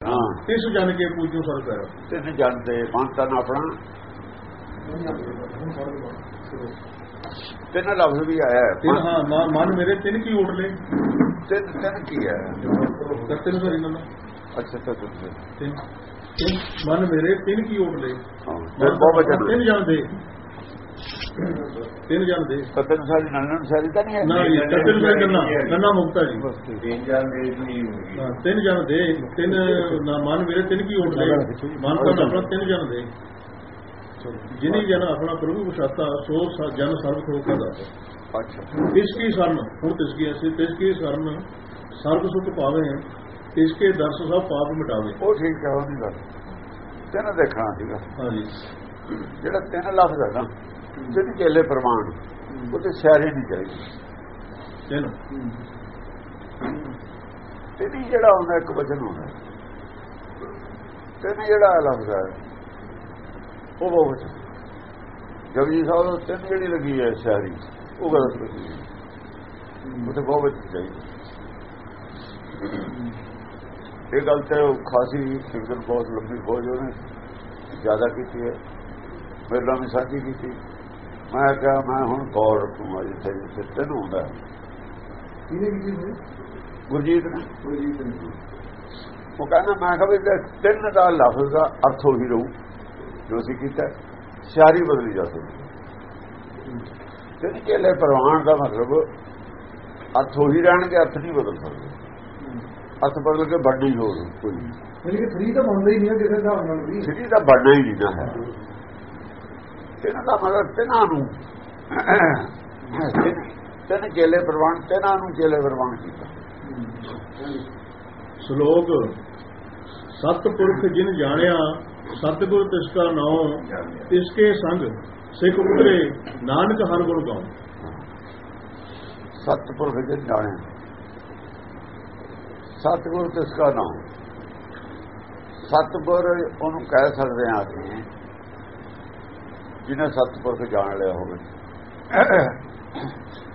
ਹਾਂ। ਇਸ ਜਨ ਕੇ ਪੂਜੋ ਸਰ ਪੈਰ ਤਿੰਨ ਜਾਣਦੇ ਮਨ ਤਨ ਆਪਣਾ। ਤਿੰਨ ਲਫ਼ਜ਼ ਵੀ ਆਇਆ। ਤਿੰਨ ਹਾਂ ਮਨ ਮੇਰੇ ਤਿੰਨ ਕੀ ਓਟ ਲੈ ਤਿੰਨ ਤਿੰਨ ਕੀ ਹੈ? ਕਰਤੇ ਨੂੰ ਇਹਨਾਂ ਦਾ। ਅੱਛਾ ਅੱਛਾ ਤਿੰਨ ਤਿੰਨ ਮਨ ਮੇਰੇ ਤਿੰਨ ਕੀ ਓਟ ਲੈ ਬਹੁਤ ਵਚਨ ਤਿੰਨ ਜਨ ਦੇ। ਤਿੰਨ ਜਨ ਦੇ। ਕਤਨ ਸਾਰੀ ਨੰਨਨ ਸਾਰੀ ਤਾਂ ਨਹੀਂ ਹੈ? ਨਾ ਜੀ ਕਰਤੇ ਨੂੰ ਕਰਨਾ ਨੰਨਾ ਮੁਕਤਾ ਜੀ। ਤਿੰਨ ਜਾਨ ਦੇ ਨਹੀਂ ਹੋਗੀ ਹਾਂ, ਤਿੰਨ ਜਨ ਦੇ ਤਿੰਨ ਨਾ ਮਨ ਮੇਰੇ ਤਿੰਨ ਕੀ ਓਟ ਲੈ ਮਨ ਤਾਂ ਆਪਣਾ ਤਿੰਨ ਜਨ ਦੇ। ਜਿਨੀ ਜਨ ਆਪਣਾ ਪ੍ਰਭੂ ਬਸਾਤਾ ਸੋ ਜਨ ਸਰਬ ਖੋ ਕਾ ਦਾਤਾ ਅੱਛਾ। ਇਸ ਕੀ ਸਰਨ ਹੁਣ ਤਿਸ ਕੀ ਅਸੀਂ ਤਿਸ ਕੀ ਸਰਨ ਸਰਬ ਸੁਖ ਪਾਵੇ ਤਿਸ ਕੇ ਦਰਸ ਸਭ ਪਾਪ ਮਿਟਾਵੇ। ਉਹ ਠੀਕ ਹੈ ਉਹ ਨਹੀਂ ਗੱਲ। ਤਿੰਨ ਦੇਖਣਾ ਸੀਗਾ। ਹਾਂਜੀ। ਜਿਹੜਾ ਤਿੰਨ ਲਫ਼ਜ਼ ਹੈ ਨਾ ਜਿਹਦੀ ਚੇਲੇ ਪ੍ਰਮਾਣ ਉਹ ਤੇ ਸਿਆਰੇ ਨਹੀਂ ਚਾਹੀਦੀ। ਤਿੰਨ ਤਿੰਨ ਹੀ ਜਿਹੜਾ ਹੁੰਦਾ ਇੱਕ ਵਚਨ ਹੁੰਦਾ। ਤਿੰਨ ਜਿਹੜਾ ਲਫ਼ਜ਼ ਹੈ ਉਹ ਬਹੁਤ ਜਪਜੀ ਸਾਹਿਬ ਤਿੰਨ ਜਿਹੜੀ ਲੱਗੀ ਹੈ ਸਿਆਰੀ ਉਹ ਗਲਤ ਲੱਗੀ ਉਹ ਤੇ ਬਹੁਤ ਚਾਹੀਦੀ। ਇਹ ਗੱਲ ਤੇ ਉਹ ਖਾਸੀ ਸਿੱਖਣ ਬਹੁਤ ਲੰਬੀ ਖੋਜ ਉਹਨੇ ਜ਼ਿਆਦਾ ਕੀਤੀ ਹੈ। ਮੇਰੇ ਨਾਲ ਵੀ ਸਾਂਝੀ ਕੀਤੀ। ਮੈਂ ਕਿਹਾ ਮੈਂ ਹੁਣ ਗੌਰ ਰੱਖੂਗਾ ਜਿੱਥੇ ਜਿੱਥੇ ਤਿੰਨ ਹੁੰਦਾ ਹੈ। ਇਹਨੇ ਕੀ ਹੋਈ ਗੁਰਜੀਤ ਨੇ। ਕੋਈ ਨਹੀਂ ਉਹ ਕਹਿੰਦਾ ਮੈਂ ਕਿਹਾ ਵੀ ਜੇ ਤਿੰਨ ਦਾ ਲਫ਼ਜ਼ ਦਾ ਅਰਥ ਉਹੀ ਰਹੂ ਜੋ ਅਸੀਂ ਕੀਤਾ। ਸਿਆਰੀ ਬਦਲੀ ਜਾ ਸਕਦੀ ਤਿੰਨ ਕੇਲੇ ਪ੍ਰਵਾਨ ਦਾ ਮਤਲਬ ਅਰਥ ਉਹੀ ਰਹਿਣਗੇ ਅਰਥ ਨਹੀਂ ਬਦਲ ਸਕਦੇ। ਅਰਥ ਬਦਲ ਕੇ ਵੱਡੀ ਹੋ ਕੋਈ ਯਾਨੀ ਕਿ ਫਰੀ ਤਾਂ ਬਣਦਾ ਹੀ ਨਹੀਂ ਕਿਸੇ ਹਿਸਾਬ ਨਾਲ ਵੀ। ਸਿੱਧੀ ਤਾਂ ਬਣਨਾ ਹੀ ਨਹੀਂ ਨਾ ਹੈ। ਤਿੰਨ ਦਾ ਮਤਲਬ ਤਿੰਨਾਂ ਨੂੰ। ਤਿੰਨ- ਕੇਲੇ ਪ੍ਰਵਾਨ ਤਿੰਨਾਂ ਨੂੰ ਕੇਲੇ ਪ੍ਰਵਾਨ ਕੀਤਾ। ਸ਼ਲੋਕ ਸਤਪੁਰਖ ਜਿਨ ਜਾਣਿਆ ਸਤਿਗੁਰ ਤਿਸ ਕਾ ਨਾਉ ਤਿਸ ਕੇ ਸੰਗ ਸਿੱਖ ਉਤਰੇ ਨਾਨਕ ਹਰ ਗੁਣ ਗਾਉ ਸਤਿਪੁਰਖ ਜਨ ਜਾਣੇ ਸਤਿਗੁਰ ਤਿਸ ਕਾ ਨਾਮ ਸਤਿਗੁਰ ਉਹਨੂੰ ਕਹਿ ਸਕਦੇ ਹਾਂ ਅਸੀਂ ਜਿਹਨੇ ਸਤਿਪੁਰਖ ਜਾਣ ਲਿਆ ਹੋਵੇ।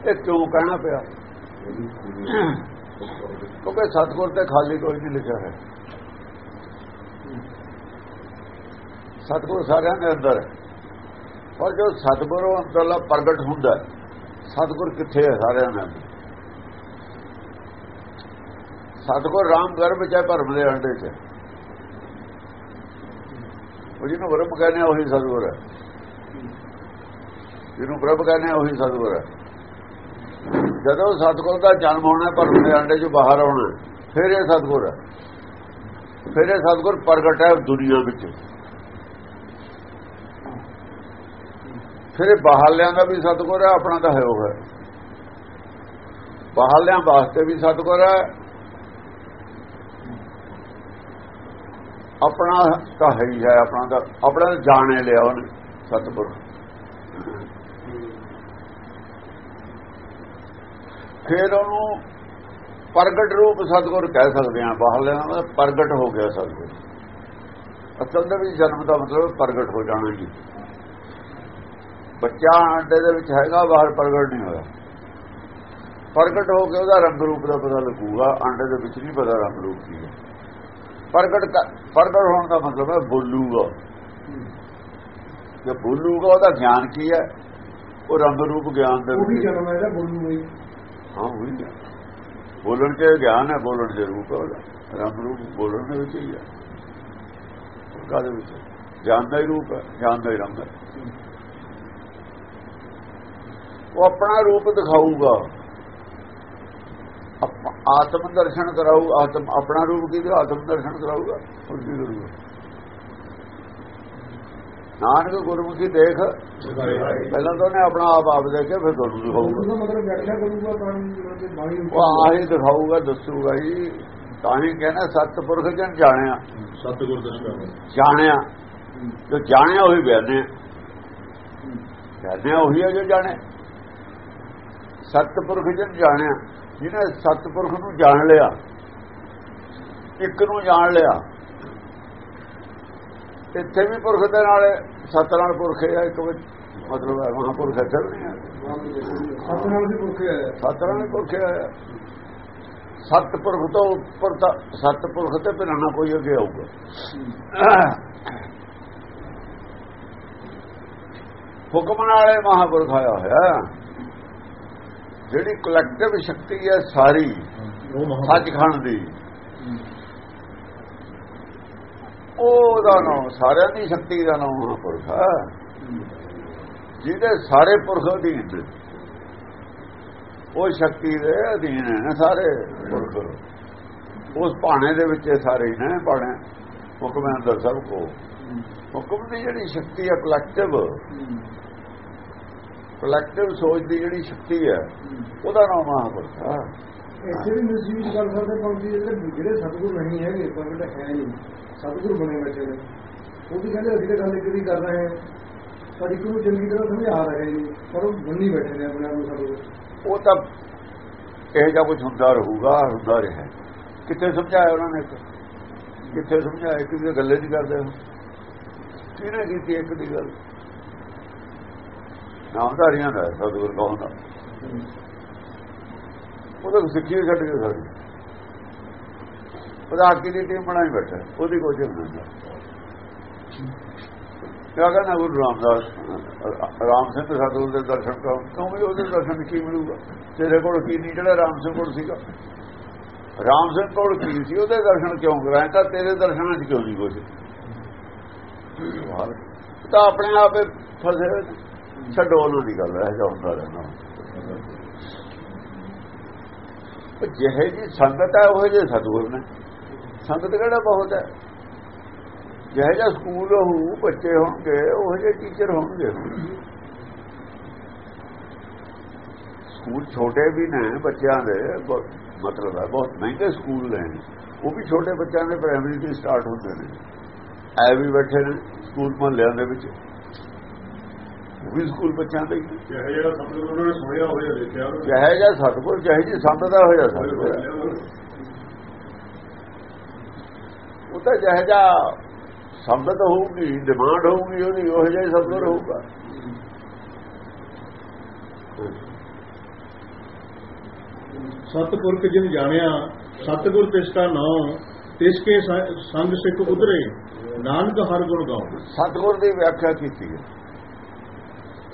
ਇਹ ਕਿਉਂ ਕਹਿਣਾ ਪਿਆ? ਕਿਉਂਕਿ ਸਤਿਗੁਰ ਤੇ ਖਾਲੀ ਕੋਈ ਨਹੀਂ ਲਿਖਿਆ ਹੈ। ਸਤਿਗੁਰ ਸਾਰਿਆਂ ਦੇ ਅੰਦਰ ਹੈ। ਪਰ ਜੋ ਸਤਿਗੁਰੂ ਅੰਦਰਲਾ ਪ੍ਰਗਟ ਹੁੰਦਾ ਹੈ, ਸਤਿਗੁਰ ਕਿੱਥੇ ਹੈ ਸਾਰਿਆਂ ਦੇ ਅੰਦਰ? ਸਤਿਗੁਰ ਰਾਮ ਗਰਭ ਚ ਹੈ ਭਰਮ ਦੇ ਅੰਡੇ ਚ ਉਹ ਜਿਹਨੂੰ ਬ੍ਰਹਮ ਕਹਿੰਦੇ ਉਹੀ ਸਤਿਗੁਰ ਹੈ। ਜਿਹਨੂੰ ਪ੍ਰਭ ਕਹਿੰਦੇ ਆ, ਉਹੀ ਸਤਿਗੁਰ ਹੈ। ਜਦੋਂ ਸਤਿਗੁਰ ਦਾ ਜਨਮ ਹੋਣਾ ਭਰਮ ਦੇ ਅੰਡੇ ਚੋਂ ਬਾਹਰ ਆਉਣਾ ਫਿਰ ਇਹ ਸਤਿਗੁਰ ਹੈ। ਫਿਰ ਇਹ ਸਤਿਗੁਰ ਪ੍ਰਗਟ ਹੈ ਦੁਨੀਆ ਵਿੱਚ। ਫਿਰ ਇਹ ਬਹਾਲਿਆਂ ਦਾ ਵੀ ਸਤਿਗੁਰ ਹੈ ਆਪਣਾ ਤਾਂ ਹੈ ਉਹ ਹੈ। ਬਹਾਲਿਆਂ ਵਾਸਤੇ ਵੀ ਸਤਿਗੁਰ ਹੈ। ਆਪਣਾ ਤਾਂ ਹੈ ਹੀ ਹੈ ਆਪਣਾ ਤਾਂ ਆਪਣਾ ਜਾਣੇ ਲਿਆ ਉਹਨੇ। ਸਤਿਗੁਰ। ਫਿਰ ਉਹਨੂੰ ਪ੍ਰਗਟ ਰੂਪ ਸਤਿਗੁਰ ਕਹਿ ਸਕਦੇ ਆ ਬਾਹਰਲਿਆਂ ਦਾ ਪ੍ਰਗਟ ਹੋ ਗਿਆ ਸਤਿਗੁਰ। ਅਸਲ ਦੇ ਵਿੱਚ ਜਨਮ ਦਾ ਮਤਲਬ ਪ੍ਰਗਟ ਹੋ ਜਾਣਾ ਜੀ। ਬੱਚਾ ਅੰਡੇ ਦੇ ਵਿੱਚ ਹੈਗਾ, ਬਾਹਰ ਪ੍ਰਗਟ ਨਹੀਂ ਹੋਇਆ। ਪ੍ਰਗਟ ਹੋ ਕੇ ਉਹਦਾ ਰੰਗ ਰੂਪ ਦਾ ਪਤਾ ਲੱਗੂਗਾ ਅੰਡੇ ਦੇ ਵਿੱਚ ਨਹੀਂ ਪਤਾ ਰੰਗ ਰੂਪ ਕੀ ਹੈ। ਪ੍ਰਗਟ ਪ੍ਰਗਟ ਹੋਣ ਦਾ ਮਤਲਬ ਹੈ ਬੋਲੂਗਾ। ਜੇ ਬੋਲੂਗਾ ਉਹਦਾ ਗਿਆਨ ਕੀ ਹੈ? ਉਹ ਰੰਗ ਰੂਪ ਗਿਆਨ ਦੇ ਉਹੀ ਵਿੱਚ। ਜਨਮ ਹੈ ਬੋਲੂ ਹੋਈ ਹਾਂ ਉਹੀ ਹੈ। ਬੋਲਣ ਚ ਗਿਆਨ ਹੈ ਬੋਲਣ ਦੇ ਰੂਪ ਹੈ ਉਹਦਾ। ਰੰਗ ਰੂਪ ਬੋਲਣ ਦੇ ਵਿੱਚ ਹੀ ਹੈ। ਕਾਦੇ ਵਿੱਚ। ਗਿਆਨ ਦਾ ਹੀ ਰੂਪ ਹੈ ਗਿਆਨ ਦਾ ਹੀ ਰੰਗ ਹੈ। ਉਹ ਆਪਣਾ ਰੂਪ ਦਿਖਾਊਗਾ। ਆਪ- ਆਤਮ ਦਰਸ਼ਨ ਕਰਾਊ ਆਤਮ ਆਪਣਾ ਰੂਪ ਕੀ ਆਤਮ ਦਰਸ਼ਨ ਕਰਾਊਗਾ। ਹੋਰ ਕੀ ਕਰੂਗਾ ਨਾਨਕ ਗੁਰਮੁਖੀ ਦੇਖ। ਪਹਿਲਾਂ ਤਾਂ ਉਹਨੇ ਆਪਣਾ ਆਪ ਆਪ ਦੇਖੇ ਫਿਰ ਤੁਹਾਨੂੰ ਦਿਖਾਊਗਾ। ਉਹਦਾ ਮਤਲਬ ਵਿਆਖਿਆ ਕਰੂਗਾ ਤਾਂ ਕਿ ਬਾਣੀ ਉਹ ਆਹੀ ਦਿਖਾਊਗਾ ਦੱਸੂਗਾ ਜੀ। ਤਾਂ ਹੀ ਕਹਿੰਦਾ ਸਤਪੁਰਖ ਜਨ ਜਾਣਿਆ। ਸਤਿਗੁਰ ਦਸਦਾ ਜਾਣਿਆ। ਜੋ ਜਾਣਿਆ ਉਹੀ ਬਿਆਨੇ ਜਾਣਿਆ ਉਹੀ ਹੈ ਜੋ ਜਾਣੇ। ਸਤਪੁਰਖ ਜਨ ਜਾਣਿਆ। ਜਿਹਨੇ ਸਤਪੁਰਖ ਨੂੰ ਜਾਣ ਲਿਆ ਇੱਕ ਨੂੰ ਜਾਣ ਲਿਆ ਇੱਥੇ ਵੀ ਪੁਰਖ ਦੇ ਨਾਲ ਸਤ ਨਾਲ ਪੁਰਖ ਹੈ ਇੱਕ ਵਿੱਚ ਮਤਲਬ ਹੈ ਮਹਾਂਪੁਰਖ ਹੈ। ਸਤ ਨਾਲ ਵੀ ਪੁਰਖਿਆ ਹੈ। ਸਤ ਨਾਲ ਪੁਰਖ ਹੈ। ਸਤਪੁਰਖ ਤੋਂ ਉੱਪਰ ਤਾਂ ਸਤਪੁਰਖ ਤੇ ਫਿਰ ਨਾ ਕੋਈ ਅੱਗੇ ਆਊਗਾ। ਹੁਕਮ ਨਾਲੇ ਮਹਾਪੁਰਖ ਆਇਆ ਹੋਇਆ। ਜਿਹੜੀ ਕਲੈਕਟਿਵ ਸ਼ਕਤੀ ਹੈ ਸਾਰੀ ਮਹਾ ਸੱਚਖੰਡ ਦੀ ਉਹਦਾ ਨਾਮ, ਸਾਰਿਆਂ ਦੀ ਸ਼ਕਤੀ ਦਾ ਨਾਮ ਮਹਾਪੁਰਖ ਹੈ। ਜਿਹਦੇ ਸਾਰੇ ਪੁਰਖ ਅਧੀਨ ਨੇ। ਉਹ ਸ਼ਕਤੀ ਦੇ ਅਧੀਨ ਨੇ ਸਾਰੇ ਪੁਰਖ। ਉਸ ਭਾਣੇ ਦੇ ਵਿੱਚ ਸਾਰੇ ਹੀ ਨੇ, ਭਾਣੇ। ਹੁਕਮ ਅੰਦਰ ਸਭ ਕੋ। ਹੁਕਮ ਦੀ ਜਿਹੜੀ ਸ਼ਕਤੀ ਹੈ ਕਲੈਕਟਿਵ ਕਲੈਕਟਿਵ ਸੋਚ ਦੀ ਜਿਹੜੀ ਸ਼ਕਤੀ ਹੈ, ਉਹਦਾ ਨਾਮ ਮਹਾਂਪੁਰਖ ਹੈ। ਇੱਥੇ ਵੀ ਮਿਸਯੂਜ਼ ਕਰ ਸਕਦੇ ਪੰਥੀ ਜਿਹੜੇ ਜਿਹੜੇ ਸਤਿਗੁਰ ਨਹੀਂ ਹੈਗੇ ਪ੍ਰਗਟ ਹੈ ਨਹੀਂ। ਸਤਿਗੁਰ ਬਣੇ ਬੱਚੇ ਨੇ। ਉਹ ਵੀ ਕਹਿੰਦੇ ਅਸੀਂ ਤਾਂ ਗੱਲ ਇੱਕ ਦੀ ਕਰ ਰਹੇ ਹਾਂ। ਪਰ ਇੱਕ ਨੂੰ ਚੰਗੀ ਤਰ੍ਹਾਂ ਸਮਝਾ ਰਹੇ ਜੀ ਪਰ ਉਹ ਬੰਨੀ ਬੈਠੇ ਨੇ ਆਪਣੇ ਆਪ ਨੂੰ ਸਤਿਗੁਰ। ਉਹ ਤਾਂ ਇਹ ਜਿਹਾ ਕੁਝ ਹੁੰਦਾ ਰਹੂਗਾ ਹੁੰਦਾ ਰਿਹਾ ਕਿੱਥੇ ਸਮਝਾਇਆ ਉਹਨਾਂ ਨੇ? ਕਿੱਥੇ ਸਮਝਾਇਆ? ਕਿ ਇਹ ਗੱਲੇ ਨਹੀਂ ਕਰਦੇ ਕਿਹਨੇ ਕੀਤੀ ਇੱਕ ਦੀ ਗੱਲ? ਨਾਮਧਾਰੀਆਂ ਦਾ ਸਤਿਗੁਰ ਕਹਉਂਦਾ ਉਹਦਾ ਸਿੱਖੀ ਛੱਡ ਕੇ ਸਾਡੀ ਉਹਦਾ ਆਕੀ ਦੀ ਟੀਮ ਬਣਾਈ ਬੈਠਾ। ਉਹਦੀ ਕੋਈ ਨਹੀਂ। ਕਿਆ ਕਹਿੰਦਾ ਗੁਰੂ ਰਾਮਦਾਸ? ਰਾਮ ਸਿੰਘ ਸਾਧੂ ਦੇ ਦਰਸ਼ਨ ਕਰੋ ਕਿਉਂ ਉਹਦੇ ਦਰਸ਼ਨ ਕੀ ਮਿਲੂਗਾ? ਤੇਰੇ ਕੋਲ ਕੀ ਨਹੀਂ ਜਿਹੜਾ ਰਾਮ ਸਿੰਘ ਕੋਲ ਸੀਗਾ? ਰਾਮ ਸਿੰਘ ਕੋਲ ਕੀ ਸੀ? ਉਹਦੇ ਦਰਸ਼ਨ ਕਿਉਂ ਕਰਾਇਆ ਤਾਂ ਤੇਰੇ ਦਰਸ਼ਨਾਂ 'ਚ ਕਿਉਂ ਨਹੀਂ ਕੁਝ ਤਾਂ ਆਪਣੇ ਆਪੇ ਫਸੇ ਛੱਡੋ ਉਹਨਾਂ ਦੀ ਗੱਲ ਹੈ ਜੋ ਰਹਿਣਾ ਉਹ ਜਿਹੇ ਜੀ ਸੰਗਤ ਹੈ ਉਹ ਜੇ ਸਤਿਗੁਰ ਨੇ। ਸੰਗਤ ਕਿਹੜਾ ਬਹੁਤ ਹੈ? ਜਿਹੇ ਜਿਹਾ ਸਕੂਲ ਹੋਊ ਬੱਚੇ ਹੋਣਗੇ, ਉਹ ਜਿਹੇ ਟੀਚਰ ਹੋਣਗੇ। ਸਕੂਲ ਛੋਟੇ ਵੀ ਨੇ ਬੱਚਿਆਂ ਦੇ ਮਤਲਬ ਹੈ ਬਹੁਤ ਮਹਿੰਗੇ ਸਕੂਲ ਨੇ। ਉਹ ਵੀ ਛੋਟੇ ਬੱਚਿਆਂ ਦੇ ਪ੍ਰਾਇਮਰੀ ਤੋਂ ਸਟਾਰਟ ਹੁੰਦੇ ਨੇ। ਐ ਵੀ ਬੈਠੇ ਨੇ ਸਕੂਲ ਮੁਹੱਲਿਆਂ ਦੇ ਵਿੱਚ। ਵੀ ਸਕੂਲ ਬੱਚਿਆਂ ਦੇ। ਚਾਹੇ ਜਿਹੜਾ ਸਤਿਗੁਰ ਉਹਨਾਂ ਨੇ ਸੁਣਿਆ ਹੋਇਆ ਦੇਖਿਆ ਉਹਨੇ। ਜਿਹੇ ਜਿਹਾ ਸਤਿਗੁਰ ਜਿਹੇ ਜੀ ਸੰਤ ਦਾ ਹੋਇਆ ਉਹ ਤਾਂ ਜਿਹੇ ਜਿਹਾ ਸੰਗਤ ਹੋਊਗੀ ਡਿਮਾਂਡ ਹੋਊਗੀ ਉਹਦੀ ਉਹ ਜਿਹਾ ਸਤਿਗੁਰ ਹੋਊਗਾ। ਸਤਿਪੁਰਖ ਜਿਨ ਜਾਣਿਆ ਸਤਿਗੁਰ ਤਿਸ ਕਾ ਨਾਮ ਤਿਸ ਕੇ ਸੰਗ ਸਿੱਖ ਉਤਰੇ। ਨਾਨਕ ਹਰ ਗੁਣ ਗਾਉ ਸਤਿਗੁਰ ਦੀ ਵਿਆਖਿਆ ਕੀਤੀ ਹੈ।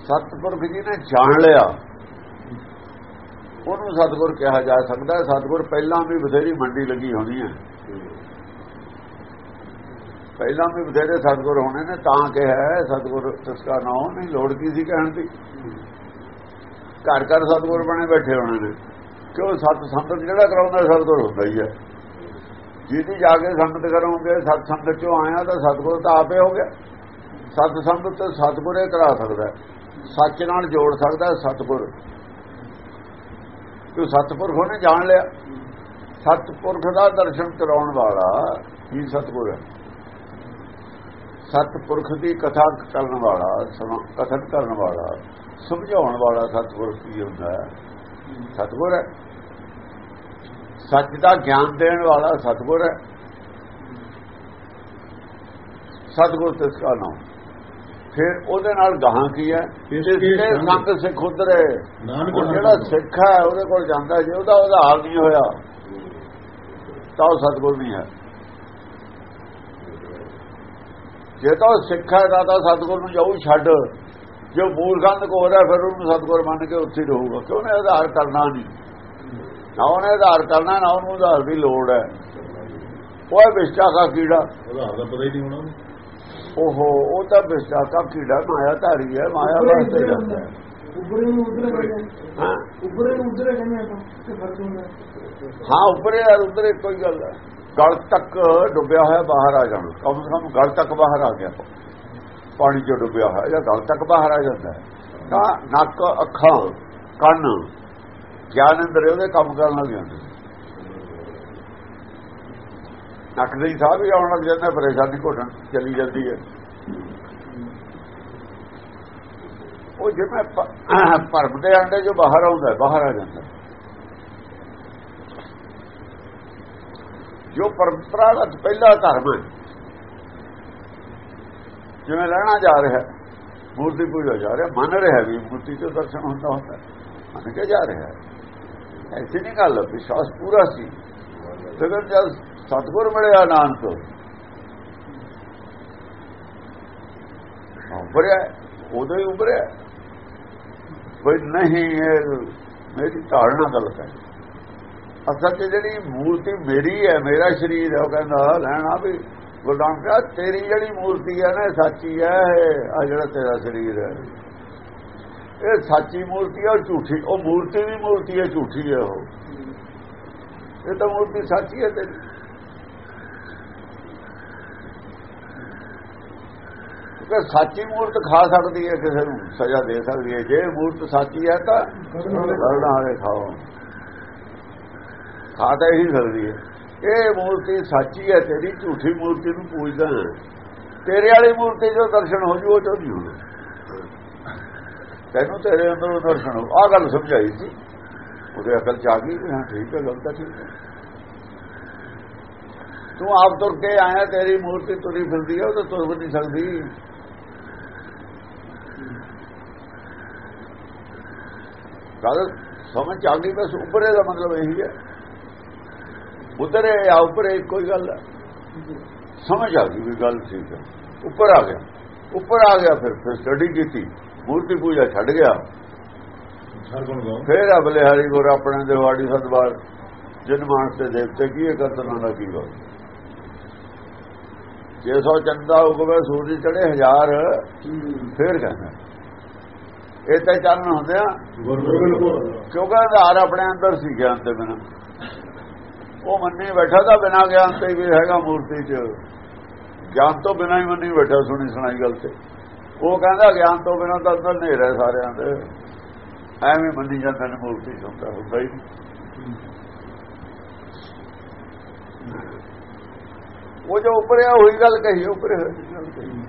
ਸਤਿਪੁਰਖ ਜੀ ਨੇ ਜਾਣ ਲਿਆ। ਉਹਨੂੰ ਸਤਿਗੁਰ ਕਿਹਾ ਜਾ ਸਕਦਾ ਹੈ। ਸਤਿਗੁਰ ਪਹਿਲਾਂ ਵੀ ਬਥੇਰੀ ਮੰਡੀ ਲੱਗੀ ਹੋਣੀ ਹੈ। ਪਹਿਲਾਂ ਵੀ ਬਥੇਰੇ ਸਤਿਗੁਰ ਹੋਣੇ ਨੇ, ਤਾਂ ਕਿਹਾ ਹੈ, ਸਤਿਗੁਰ ਤਿਸਕਾ ਨਾਮ ਨਹੀਂ ਲੋੜ ਕੀ ਸੀ ਕਹਿਣ ਦੀ। ਘਰ ਘਰ ਸਤਿਗੁਰ ਬਣੇ ਬੈਠੇ ਹੋਣੇ ਨੇ। ਕਿਉਂ? ਸਤ ਸੰਗਤ ਜਿਹੜਾ ਕਰਾਉਂਦਾ, ਸਤਿਗੁਰ ਹੁੰਦਾ ਹੀ ਹੈ। ਜਿਹਦੀ ਜਾ ਕੇ ਸੰਗਤ ਕਰੋਗੇ ਸਤ ਸੰਗਤ ਚੋਂ ਆਇਆ ਤਾਂ ਸਤਿਗੁਰ ਤਾਂ ਆਪੇ ਹੋ ਗਿਆ। ਸਤ ਸੰਗਤ ਤਾਂ ਸਤਿਗੁਰੇ ਕਰਾ ਸਕਦਾ ਸੱਚ ਨਾਲ ਜੋੜ ਸਕਦਾ ਹੈ ਸਤਿਗੁਰ। ਕਿਉਂ ਸਤਿਪੁਰਖ ਉਹਨੇ ਜਾਣ ਲਿਆ। ਸਤਿਪੁਰਖ ਦਾ ਦਰਸ਼ਨ ਕਰਾਉਣ ਵਾਲਾ ਹੀ ਸਤਿਗੁਰ ਹੈ। ਸਤਿਪੁਰਖ ਦੀ ਕਥਾ ਕਰਨ ਵਾਲਾ, ਸੁਣਾ- ਕਥਨ ਕਰਨ ਵਾਲਾ, ਸਮਝਾਉਣ ਵਾਲਾ ਸਤਿਪੁਰਖ ਕੀ ਹੁੰਦਾ ਹੈ? ਸਤਿਗੁਰ ਹੈ। ਸੱਚ ਦਾ ਗਿਆਨ ਦੇਣ ਵਾਲਾ ਸਤਿਗੁਰ ਹੈ। ਸਤਿਗੁਰ ਤਿਸ ਕਾ ਨਾਮ। ਫਿਰ ਉਹਦੇ ਨਾਲ ਗਾਹਾਂ ਕੀ ਹੈ? ਸੰਗ- ਸੰਗ ਸਿੱਖ ਉਧਰੇ ਜਿਹੜਾ ਸਿੱਖ ਹੈ ਉਹਦੇ ਕੋਲ ਜਾਂਦਾ ਜੇ ਉਹਦਾ ਉਧਾਰ ਨਹੀਂ ਹੋਇਆ। ਤਾਂ ਉਹ ਸਤਿਗੁਰ ਨਹੀਂ ਹੈ। ਜੇ ਤਾਂ ਸਿੱਖ ਹੈ ਤਾਂ ਸਤਿਗੁਰ ਨੂੰ ਜਾਊ ਛੱਡ। ਜੋ ਮੂਰਖੰਦ ਕੋ ਹੋ ਰਿਹਾ ਫਿਰ ਉਹਨੂੰ ਸਤਿਗੁਰ ਮੰਨ ਕੇ ਉੱਥੇ ਰਹੂਗਾ। ਕਿਉਂ ਨੇ ਆਧਾਰ ਕਰਨਾ ਨਹੀਂ? ਨਾ ਉਹਨੇ ਆਧਾਰ ਕਰਨਾ ਨਾ ਉਹਨੂੰ ਆਧਾਰ ਦੀ ਲੋੜ ਹੈ। ਉਹ ਵਿਸ਼ਟਾ ਦਾ ਕੀੜਾ। ਦਾ ਪਤਾ ਹੀ ਨਹੀਂ ਹੋਣਾ। ਓਹੋ ਉਹ ਤਾਂ ਵਿਸ਼ਟਾ ਦਾ ਕੀੜਾ ਮਾਇਆ ਧਾਰੀ ਹੈ ਮਾਇਆ ਵਾਸਤੇ ਜਾਂਦਾ ਹੈ। ਉੱਪਰੇ ਨੂੰ ਉਧਰੇ ਹਾਂ। ਉੱਪਰੇ ਨੂੰ ਉਧਰੇ ਕਹਿੰਦੇ ਆਪਾਂ ਕਿ ਫ਼ਰਕ ਹੁੰਦਾ। ਹਾਂ ਉੱਪਰੇ ਯਾਰ ਉੱਧਰੇ ਕੋਈ ਗੱਲ ਹੈ। ਗਲ ਤੱਕ ਡੁੱਬਿਆ ਹੋਇਆ ਬਾਹਰ ਆ ਜਾਣਾ। ਕਮ ਸੇ ਕਮ ਗਲ ਤੱਕ ਬਾਹਰ ਆ ਗਿਆ। ਪਾਣੀ 'ਚ ਡੁੱਬਿਆ ਹੋਇਆ ਜਾਂ ਗਲ ਤੱਕ ਬਾਹਰ ਆ ਜਾਂਦਾ ਹੈ। ਤਾਂ ਨੱਕ ਅੱਖਾਂ ਕੰਨ ਗਿਆਨ ਅੰਦਰ ਉਹਦੇ ਕੰਮ ਕਰਨ ਲੱਗ ਜਾਂਦੇ ਨੱਕ ਦੇ ਸਾਹ ਵੀ ਆਉਣ ਲੱਗ ਜਾਂਦਾ ਪਰੇਸ਼ਾਨੀ ਘੋਟਣ ਚਲੀ ਜਾਂਦੀ ਹੈ ਉਹ ਜਿਵੇਂ ਭਰਮ ਦੇ ਅੰਡੇ ਜੋ ਬਾਹਰ ਆਉਂਦਾ ਬਾਹਰ ਆ ਜਾਂਦਾ। ਜੋ ਪਰੰਪਰਾਗਤ ਪਹਿਲਾ ਧਰਮ ਹੈ ਜਿਵੇਂ ਰਹਿਣਾ ਜਾ ਰਿਹਾ ਮੂਰਤੀ ਪੂਜਾ ਜਾ ਰਿਹਾ ਮੰਨ ਰਿਹਾ ਵੀ ਮੂਰਤੀ ਤੋਂ ਦਰਸ਼ਨ ਹੁੰਦਾ ਹੁੰਦਾ। ਮੰਨ ਕੇ ਜਾ ਰਿਹਾ। ਐਸੀ ਨਹੀਂ ਗੱਲ ਵਿਸ਼ਵਾਸ ਪੂਰਾ ਸੀ ਫਿਰ ਜਦ ਸਤਗੁਰ ਮਿਲਿਆ ਨਾਨਕ। ਉਭਰਿਆ, ਉਦੋਂ ਹੀ ਉਭਰਿਆ। ਕੋਈ ਨਹੀਂ, ਇਹ ਮੇਰੀ ਧਾਰਨਾ ਗਲਤ ਹੈ। ਅਸਲ 'ਚ ਜਿਹੜੀ ਮੂਰਤੀ ਮੇਰੀ ਹੈ, ਮੇਰਾ ਸਰੀਰ ਹੈ, ਉਹ ਕਹਿੰਦਾ ਲੈਣਾ ਵੀ ਗੁਰਦਾਮ ਕਹਾ ਤੇਰੀ ਜਿਹੜੀ ਮੂਰਤੀ ਹੈ ਨਾ, ਇਹ ਸੱਚੀ ਹੈ ਆ ਜਿਹੜਾ ਤੇਰਾ ਸਰੀਰ ਹੈ। ਇਹ ਸੱਚੀ ਮੂਰਤੀ ਹੈ, ਉਹ ਝੂਠੀ, ਉਹ ਮੂਰਤੀ ਵੀ ਮੂਰਤੀ ਹੈ, ਝੂਠੀ ਹੈ ਉਹ। ਇਹ ਤਾਂ ਮੂਰਤੀ ਸੱਚੀ ਹੈ ਤੇਰੀ। ਕਿ ਸੱਚੀ ਮੂਰਤ ਖਾ ਸਕਦੀ ਹੈ ਕਿਸੇ ਨੂੰ, ਸਜ਼ਾ ਦੇ ਸਕਦੀ ਹੈ। ਜੇ ਮੂਰਤ ਸੱਚੀ ਹੈ ਤਾਂ ਲੜਨਾ ਹਾਰੇ ਖਾਓ। ਖਾ ਤਾਂ ਹੀ ਸਕਦੀ ਹੈ। ਇਹ ਮੂਰਤੀ ਸੱਚੀ ਹੈ, ਤੇਰੀ ਝੂਠੀ ਮੂਰਤੀ ਨੂੰ ਪੂਜਦਾ ਹੈ। ਤੇਰੇ ਵਾਲੀ ਮੂਰਤੀ ਜੋ ਦਰਸ਼ਨ ਹੋ ਜੂ, ਉਹ ਚੋਂ ਨਹੀਂ ਹੋਣਾ। ਤੈਨੂੰ ਤੇਰੇ ਅੰਦਰ ਦਰਸ਼ਨ ਹੋ ਆ ਗੱਲ ਸਮਝਾਈ ਸੀ। ਉਹਦੇ ਅਕਲ ਚ ਆ ਗਈ ਕਿ ਹਾਂ, ਠੀਕ ਹੈ, ਗੱਲ ਤਾਂ ਠੀਕ ਹੈ। ਤੂੰ ਆਪ ਤੁਰ ਕੇ ਆਇਆ, ਤੇਰੀ ਮੂਰਤੀ ਤੁਰੀ ਫਿਰਦੀ ਹੈ, ਉਹ ਤਾਂ ਤੁਰ ਵੀ ਨਹੀਂ ਸਕਦੀ। ਗੱਲ ਸਮਝ ਆ ਗਈ ਬਸ ਉੱਪਰੇ ਦਾ ਮਤਲਬ ਇਹੀ ਹੈ। ਉਤਰੇ ਆ ਉੱਪਰੇ ਕੋਈ ਗੱਲ ਸਮਝ ਆ ਗਈ ਵੀ ਗੱਲ ਠੀਕ ਹੈ। ਉੱਪਰ ਆ ਗਿਆ। ਉੱਪਰ ਆ ਗਿਆ ਫਿਰ ਫਿਰ ਸਟੱਡੀ ਕੀਤੀ। ਮੂਰਤੀ ਪੂਜਾ ਛੱਡ ਗਿਆ। ਫਿਰ ਅਬਲੇ ਹਰੀ ਗੁਰ ਆਪਣੇ ਦਿਵਾੜੀ ਸਦਵਾਰ ਜਿਨ ਮਾਨਸ ਤੇ ਦੇਵਤੇ ਕੀ ਇਹ ਕਰਤਨਾਂ ਦਾ ਕੀ ਗੱਲ ਜੇ ਸੋ ਚੰਦਾ ਉਗਵੇ ਸੂਰਜ ਚੜੇ ਹਜ਼ਾਰ ਫਿਰ ਕਹਿੰਦਾ। ਇਹ ਤਾਂ ਚੰਨ ਹੁੰਦੇ ਆ। ਕਿਉਂਕਿ ਆਧਾਰ ਆਪਣੇ ਅੰਦਰ ਸੀ ਗਿਆਨ ਤੇ ਬਿਨਾ। ਉਹ ਮੰਨੀ ਬੈਠਾ ਤਾਂ ਬਿਨਾ ਗਿਆਨ ਤੇ ਵੀ ਹੈਗਾ ਮੂਰਤੀ 'ਚ। ਗਿਆਨ ਤੋਂ ਬਿਨਾ ਹੀ ਮੰਨੀ ਬੈਠਾ ਸੁਣੀ ਸੁਣਾਈ ਗੱਲ ਤੇ। ਉਹ ਕਹਿੰਦਾ ਗਿਆਨ ਤੋਂ ਬਿਨਾ ਤਾਂ ਅੰਦਰ ਨਹੀਂ ਰਹਿ ਸਾਰਿਆਂ ਦੇ। ਐਵੇਂ ਮੰਨੀ ਜਾਂਦੇ ਨੇ ਮੂਰਤੀ 'ਚ ਹੁੰਦਾ ਹੁੰਦਾ ਹੀ। ਉਹ ਜੋ ਉੱਪਰ ਆ ਉਹੀ ਗੱਲ ਕਹੀ ਉੱਪਰ ਹੋਈ ਗੱਲ ਕਹੀ